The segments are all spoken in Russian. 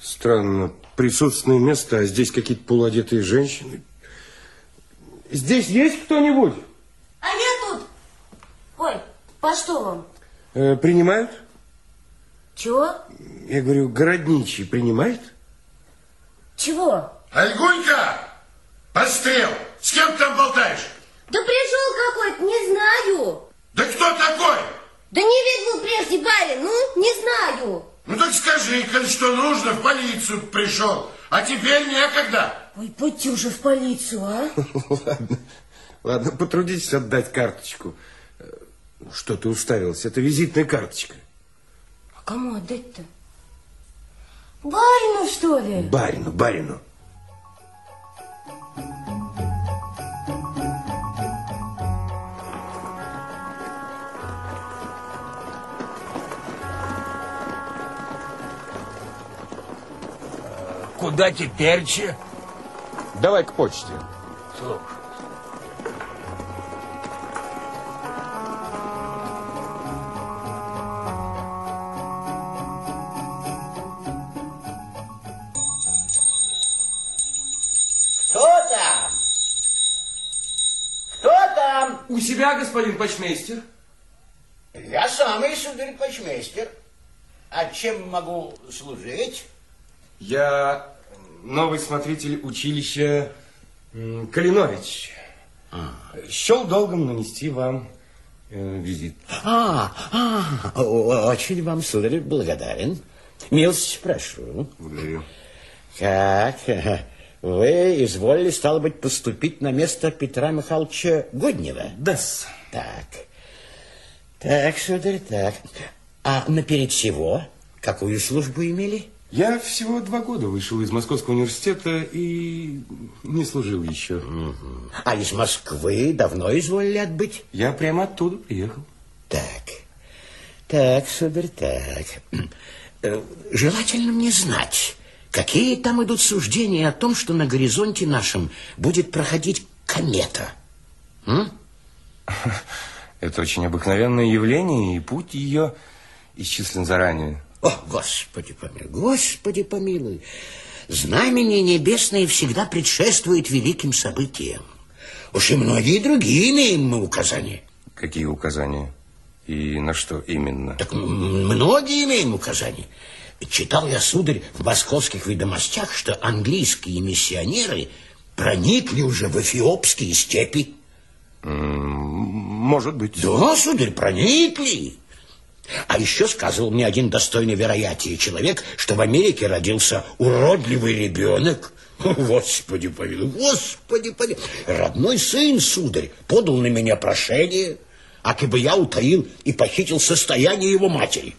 Странно, присутственное место, а здесь какие-то полуодетые женщины. Здесь есть кто-нибудь? А я тут. Ой, по что вам? Э, принимают? Чего? Я говорю, городничий принимает? Чего? Альгунька! Пострел! С кем ты там болтаешь? Да пришел какой-то, не знаю. Да кто такой? Да не видел прежде барин, ну, не знаю. Ну коль что нужно, в полицию пришел. А теперь некогда. Ой, пойти уже в полицию, а? Ладно, ладно, потрудитесь отдать карточку. Э, Что ты уставился? Это визитная карточка. А кому отдать-то? Барину, что ли? Барину, барину. Куда теперь, че? Давай к почте. Слушай. Кто там? Кто там? У себя, господин почмейстер. Я самый, сударь почмейстер. А чем могу служить? Я новый смотритель училища Калинович. Счел долгом нанести вам э, визит. А, а, очень вам, сударь, благодарен. Милость прошу. Благодарю. Как? Вы изволили, стало быть, поступить на место Петра Михайловича Годнева? Да-с. Так. Так, сударь, так. А наперед всего какую службу имели? Я всего два года вышел из Московского университета и не служил еще. А из Москвы давно изволили отбыть? Я прямо оттуда приехал. Так, так, сударь, так. Э, Желательно мне знать, какие там идут суждения о том, что на горизонте нашем будет проходить комета. М? Это очень обыкновенное явление, и путь ее исчислен заранее. О, Господи помилуй, Господи помилуй. Знамение небесное всегда предшествует великим событиям. Уж и многие другие имеем мы указания. Какие указания? И на что именно? Так многие имеем указания. Читал я, сударь, в московских ведомостях, что английские миссионеры проникли уже в эфиопские степи. Может быть. Да, сударь, проникли. А еще сказывал мне один достойный вероятия человек, что в Америке родился уродливый ребенок. Господи помилуй, Господи помилуй. Родной сын, сударь, подал на меня прошение, а бы я утаил и похитил состояние его матери.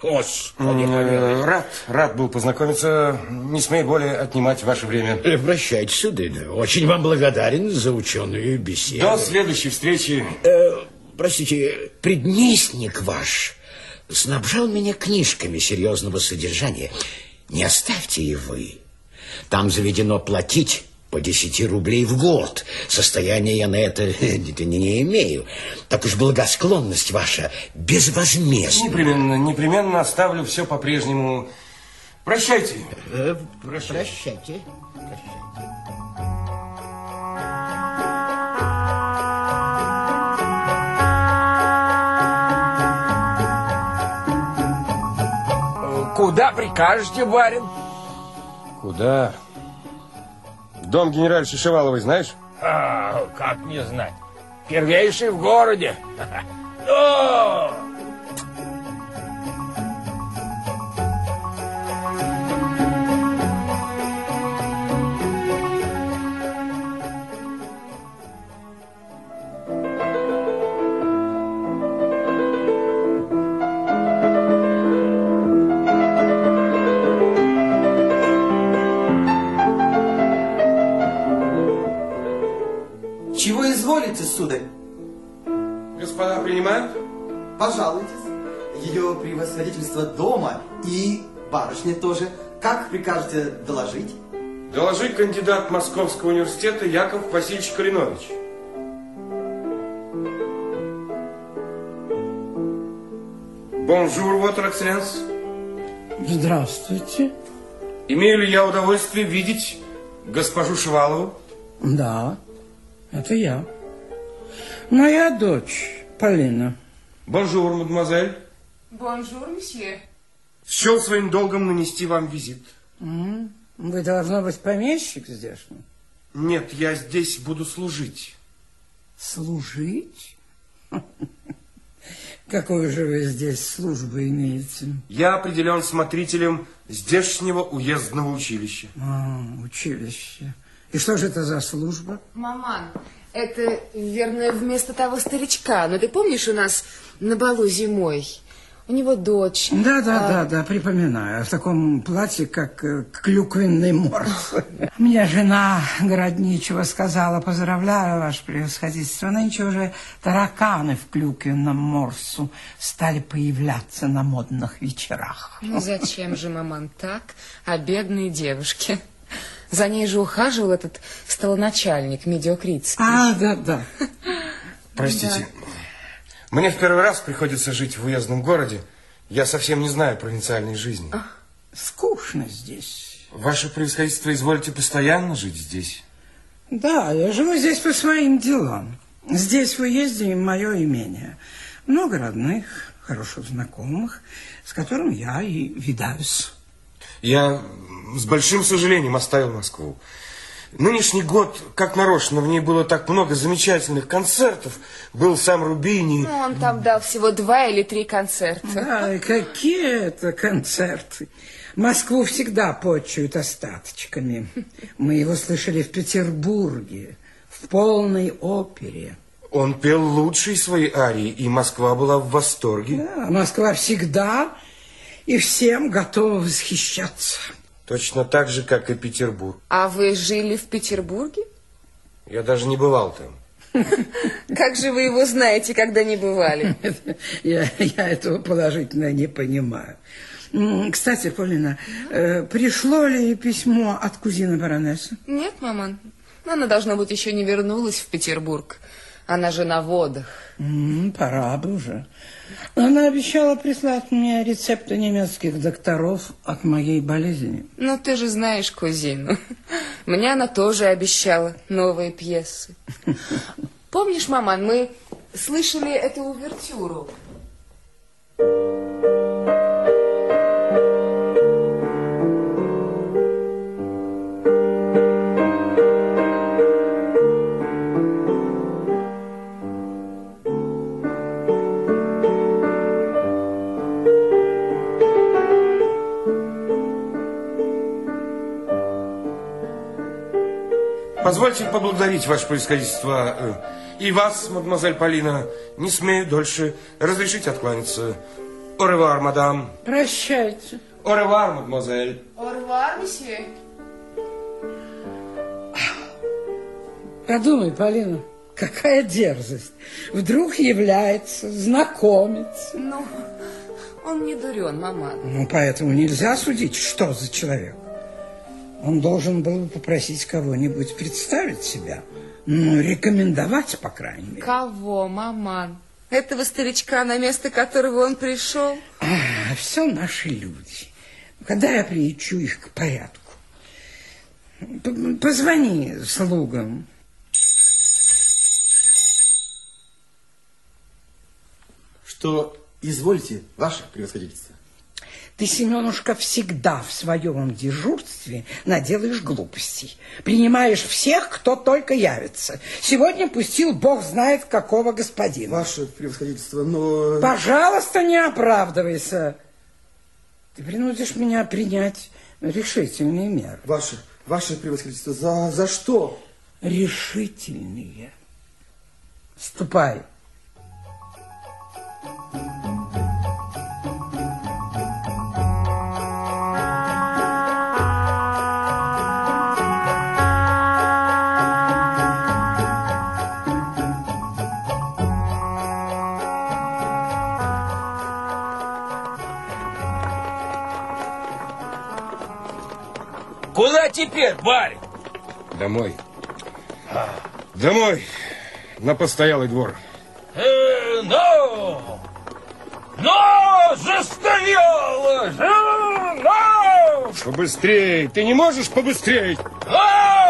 Господи помилуй. Рад, рад был познакомиться. Не смею более отнимать ваше время. Прощайте, сударь. Очень вам благодарен за ученую беседу. До следующей встречи. Э, простите, предместник ваш снабжал меня книжками серьезного содержания. Не оставьте и вы. Там заведено платить по 10 рублей в год. Состояния я на это не, не имею. Так уж благосклонность ваша безвозмездна. Непременно, непременно оставлю все по-прежнему. Прощайте. Э, Прощайте. Куда прикажете, барин? Куда? Дом генеральши Шеваловой, знаешь? А, как не знать. Первейший в городе. О! Изволите, сударь? Господа принимают? Пожалуйте-с. Ее превосходительство дома и барышня тоже. Как прикажете доложить? Доложи кандидат Московского университета Яков Васильевич Калинович. Bonjour, votre excellence. Здравствуйте. Имею ли я удовольствие видеть госпожу Шувалову? Да, это я. Моя дочь, Полина. Bonjour, mademoiselle. Bonjour, monsieur. Счел своим долгом нанести вам визит. Вы, должно быть, помещик здешний. Нет, я здесь буду служить. Служить? Какую же вы здесь службу имеете? Я определен смотрителем здешнего уездного училища. А, училище. И что же это за служба? Маман, это, верно, вместо того старичка. Но ты помнишь у нас на балу зимой? У него дочь. Да, да, а, да, да, припоминаю. В таком платье, как э, клюквенный морс. Мне жена городничего сказала, поздравляю, ваше превосходительство. Нынче уже тараканы в клюквенном морсу стали появляться на модных вечерах. Ну зачем же, маман, так? А бедные девушки. За ней же ухаживал этот столоначальник Медиокритский. А, да, да. Простите, мне в первый раз приходится жить в уездном городе. Я совсем не знаю провинциальной жизни. Скучно здесь. Ваше превосходительство, изволите постоянно жить здесь? Да, я живу здесь по своим делам. Здесь в уезде мое имение. Много родных, хороших знакомых, с которым я и видаюсь. Я с большим сожалением оставил Москву. Нынешний год, как нарочно, в ней было так много замечательных концертов. Был сам Рубини. Ну, он там дал всего два или три концерта. Да, и какие это концерты. Москву всегда почуют остаточками. Мы его слышали в Петербурге, в полной опере. Он пел лучшие свои арии, и Москва была в восторге. Да, Москва всегда и всем готова восхищаться. Точно так же, как и Петербург. А вы жили в Петербурге? Я даже не бывал там. Как же вы его знаете, когда не бывали? Я, я этого положительно не понимаю. Кстати, Полина, э, пришло ли письмо от кузины баронессы? Нет, маман. Она, должно быть, еще не вернулась в Петербург. Она же на водах. М, Пора бы уже. Она обещала прислать мне рецепты немецких докторов от моей болезни. Ну, ты же знаешь кузину. Мне она тоже обещала новые пьесы. Помнишь, маман, мы слышали эту увертюру? Позвольте поблагодарить ваше происходительство э, и вас, мадемуазель Полина. Не смею дольше разрешить откланяться. Оревар, мадам. Прощайте. Оревар, мадемуазель. Орвар, месье. Подумай, Полина, какая дерзость. Вдруг является знакомец. Ну, он не дурен, маман. Ну, поэтому нельзя судить, что за человек. Он должен был попросить кого-нибудь представить себя. Ну, рекомендовать, по крайней мере. Кого, маман? Этого старичка, на место которого он пришел? А, все наши люди. Когда я приучу их к порядку? П- Позвони слугам. Что извольте, ваше превосходительство. Ты, Семенушка, всегда в своем дежурстве наделаешь глупостей. Принимаешь всех, кто только явится. Сегодня пустил бог знает какого господина. Ваше превосходительство, но... Пожалуйста, не оправдывайся. Ты принудишь меня принять решительные меры. Ваше, ваше превосходительство, за, за что? Решительные. Ступай. Куда теперь, барин? Домой. Домой. На постоялый двор. Э! Ну, застоялась! а! Оу! Побыстрей! Ты не можешь побыстрей? Оу!